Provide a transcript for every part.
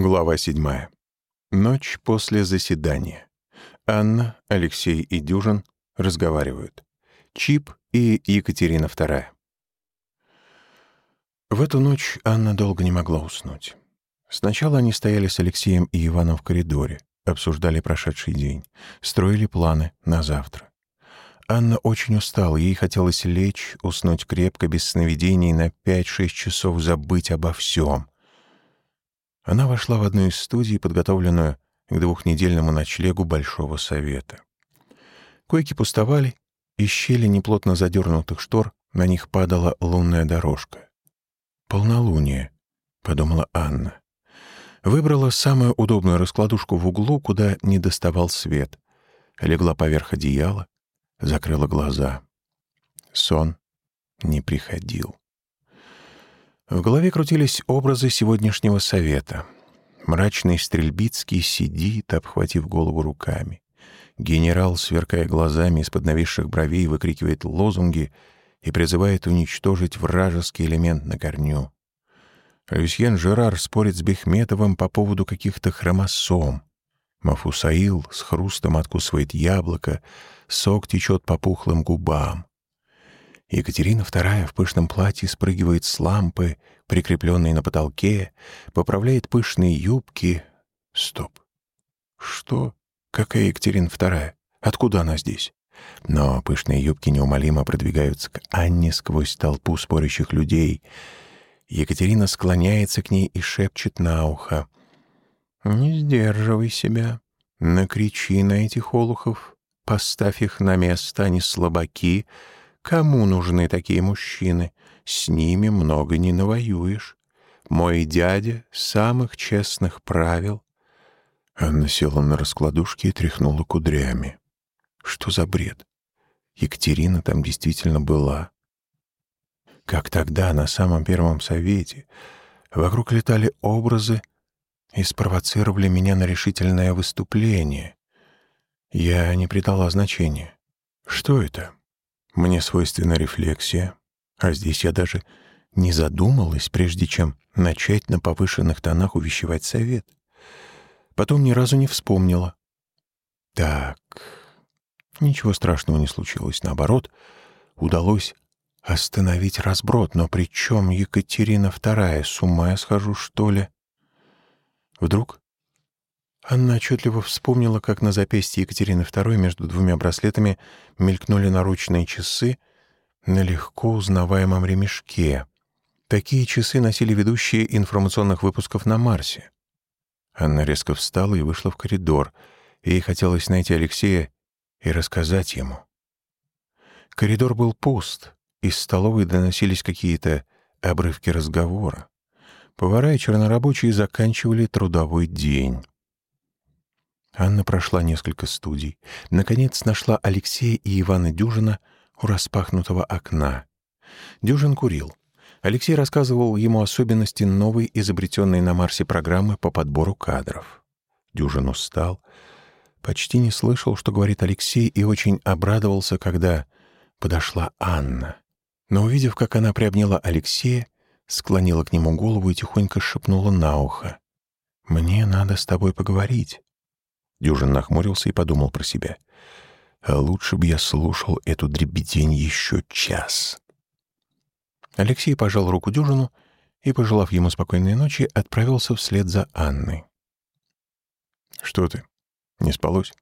Глава 7. Ночь после заседания. Анна, Алексей и Дюжин разговаривают. Чип и Екатерина II. В эту ночь Анна долго не могла уснуть. Сначала они стояли с Алексеем и Иваном в коридоре, обсуждали прошедший день, строили планы на завтра. Анна очень устала, ей хотелось лечь, уснуть крепко, без сновидений, на 5-6 часов забыть обо всем — она вошла в одну из студий, подготовленную к двухнедельному ночлегу Большого Совета. Койки пустовали, из щели неплотно задернутых штор на них падала лунная дорожка. «Полнолуние», — подумала Анна. Выбрала самую удобную раскладушку в углу, куда не доставал свет. Легла поверх одеяла, закрыла глаза. Сон не приходил. В голове крутились образы сегодняшнего совета. Мрачный Стрельбицкий сидит, обхватив голову руками. Генерал, сверкая глазами из-под нависших бровей, выкрикивает лозунги и призывает уничтожить вражеский элемент на корню. Люсьен Жерар спорит с Бехметовым по поводу каких-то хромосом. Мафусаил с хрустом откусывает яблоко, сок течет по пухлым губам. Екатерина II в пышном платье спрыгивает с лампы, прикрепленной на потолке, поправляет пышные юбки. Стоп. Что? Какая Екатерина II? Откуда она здесь? Но пышные юбки неумолимо продвигаются к Анне сквозь толпу спорящих людей. Екатерина склоняется к ней и шепчет на ухо. «Не сдерживай себя. Накричи на этих олухов. Поставь их на место, они слабаки». Кому нужны такие мужчины? С ними много не навоюешь. Мой дядя самых честных правил. Анна села на раскладушке и тряхнула кудрями. Что за бред? Екатерина там действительно была. Как тогда, на самом первом совете, вокруг летали образы и спровоцировали меня на решительное выступление. Я не придала значения. Что это? Мне свойственна рефлексия, а здесь я даже не задумалась, прежде чем начать на повышенных тонах увещевать совет. Потом ни разу не вспомнила. Так, ничего страшного не случилось. Наоборот, удалось остановить разброд. Но при чем Екатерина II? С ума я схожу, что ли? Вдруг Анна отчетливо вспомнила, как на запястье Екатерины II между двумя браслетами мелькнули наручные часы на легко узнаваемом ремешке. Такие часы носили ведущие информационных выпусков на Марсе. Анна резко встала и вышла в коридор. Ей хотелось найти Алексея и рассказать ему. Коридор был пуст, из столовой доносились какие-то обрывки разговора. Повара и чернорабочие заканчивали трудовой день. Анна прошла несколько студий. Наконец нашла Алексея и Ивана Дюжина у распахнутого окна. Дюжин курил. Алексей рассказывал ему особенности новой изобретенной на Марсе программы по подбору кадров. Дюжин устал, почти не слышал, что говорит Алексей, и очень обрадовался, когда подошла Анна. Но увидев, как она приобняла Алексея, склонила к нему голову и тихонько шепнула на ухо. «Мне надо с тобой поговорить». Дюжин нахмурился и подумал про себя. «А лучше бы я слушал эту дребедень еще час». Алексей пожал руку Дюжину и, пожелав ему спокойной ночи, отправился вслед за Анной. «Что ты? Не спалось?»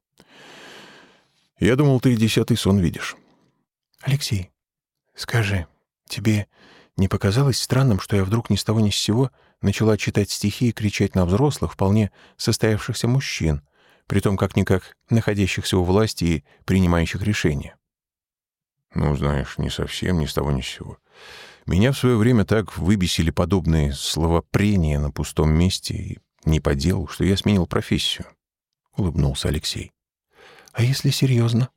«Я думал, ты десятый сон видишь». «Алексей, скажи, тебе не показалось странным, что я вдруг ни с того ни с сего начала читать стихи и кричать на взрослых, вполне состоявшихся мужчин, притом как-никак находящихся у власти и принимающих решения. Ну, знаешь, не совсем, ни с того ни с сего. Меня в свое время так выбесили подобные словопрения на пустом месте и не по делу, что я сменил профессию. Улыбнулся Алексей. А если серьезно?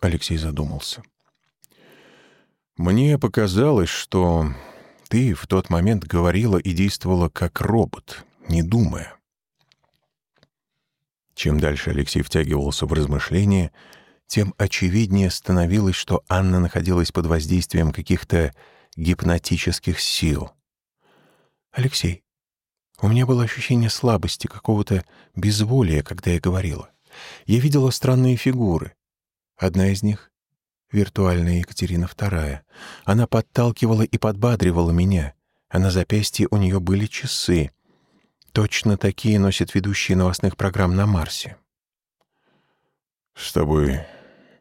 Алексей задумался. Мне показалось, что ты в тот момент говорила и действовала как робот, не думая. Чем дальше Алексей втягивался в размышления, тем очевиднее становилось, что Анна находилась под воздействием каких-то гипнотических сил. «Алексей, У меня было ощущение слабости, какого-то безволия, когда я говорила. Я видела странные фигуры. Одна из них — виртуальная Екатерина II. Она подталкивала и подбадривала меня, а на запястье у нее были часы. Точно такие носят ведущие новостных программ на Марсе. «С тобой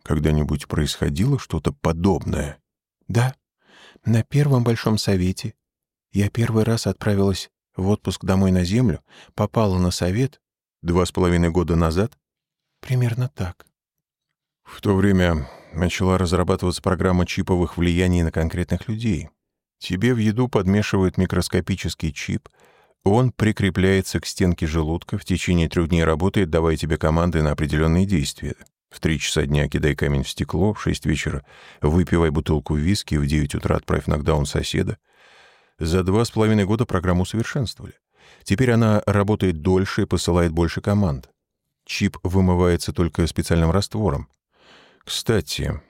когда-нибудь происходило что-то подобное?» «Да. На первом большом совете я первый раз отправилась в отпуск домой на Землю, попала на совет два с половиной года назад. Примерно так. В то время начала разрабатываться программа чиповых влияний на конкретных людей. Тебе в еду подмешивают микроскопический чип, он прикрепляется к стенке желудка, в течение трех дней работает, давая тебе команды на определенные действия. В три часа дня кидай камень в стекло, в шесть вечера выпивай бутылку виски, в девять утра отправь нокдаун соседа. За два с половиной года программу усовершенствовали. Теперь она работает дольше и посылает больше команд. Чип вымывается только специальным раствором. Кстати,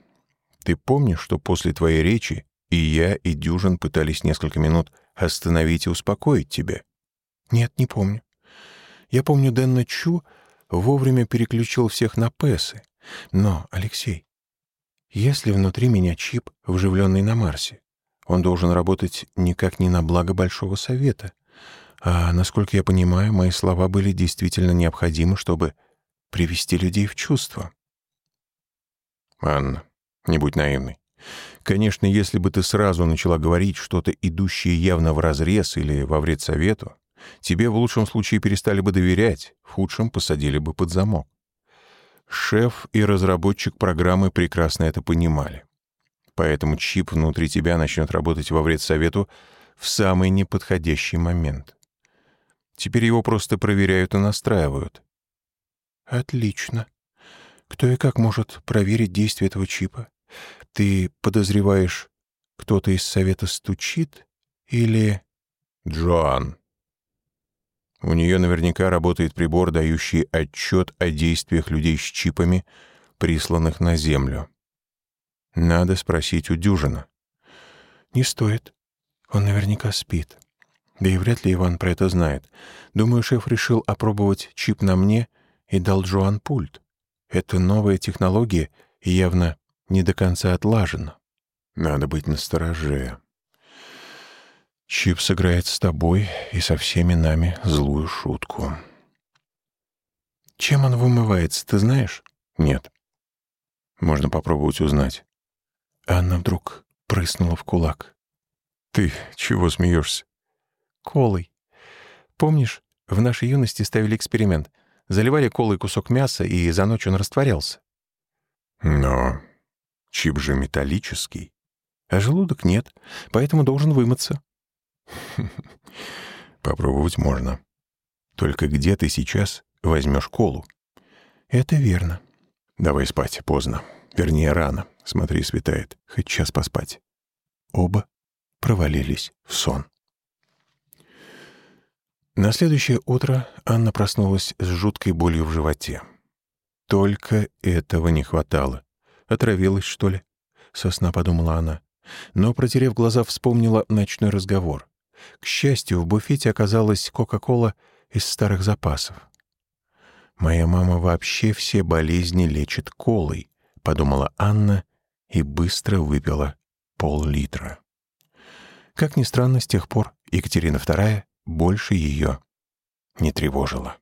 ты помнишь, что после твоей речи и я, и Дюжин пытались несколько минут остановить и успокоить тебя? Нет, не помню. Я помню, Дэнна Чу вовремя переключил всех на Пэсы. Но, Алексей, если внутри меня чип, вживленный на Марсе, он должен работать никак не на благо Большого Совета. А, насколько я понимаю, мои слова были действительно необходимы, чтобы привести людей в чувство. Анна, не будь наивной. Конечно, если бы ты сразу начала говорить что-то, идущее явно вразрез или во вред Совету, тебе в лучшем случае перестали бы доверять, в худшем посадили бы под замок. Шеф и разработчик программы прекрасно это понимали. Поэтому чип внутри тебя начнет работать во вред совету в самый неподходящий момент. Теперь его просто проверяют и настраивают. Отлично. Кто и как может проверить действие этого чипа? Ты подозреваешь, кто-то из совета стучит или... Джоан. У нее наверняка работает прибор, дающий отчет о действиях людей с чипами, присланных на Землю. Надо спросить у Дюжина. Не стоит. Он наверняка спит. Да и вряд ли Иван про это знает. Думаю, шеф решил опробовать чип на мне и дал Джоан пульт. Это новая технология и явно не до конца отлажена. Надо быть настороже. Чип сыграет с тобой и со всеми нами злую шутку. Чем он вымывается, ты знаешь? Нет. Можно попробовать узнать. Анна вдруг прыснула в кулак. «Ты чего смеешься?» «Колой. Помнишь, в нашей юности ставили эксперимент. Заливали колой кусок мяса, и за ночь он растворялся». «Но чип же металлический». «А желудок нет, поэтому должен вымыться». «Попробовать можно. Только где ты сейчас возьмешь колу?» «Это верно». «Давай спать, поздно. Вернее, рано. Смотри, светает. Хоть час поспать. Оба провалились в сон. На следующее утро Анна проснулась с жуткой болью в животе. Только этого не хватало. Отравилась, что ли? Со сна подумала она. Но, протерев глаза, вспомнила ночной разговор. К счастью, в буфете оказалась Кока-Кола из старых запасов. «Моя мама вообще все болезни лечит колой», — подумала Анна и быстро выпила пол-литра. Как ни странно, с тех пор Екатерина II больше ее не тревожила.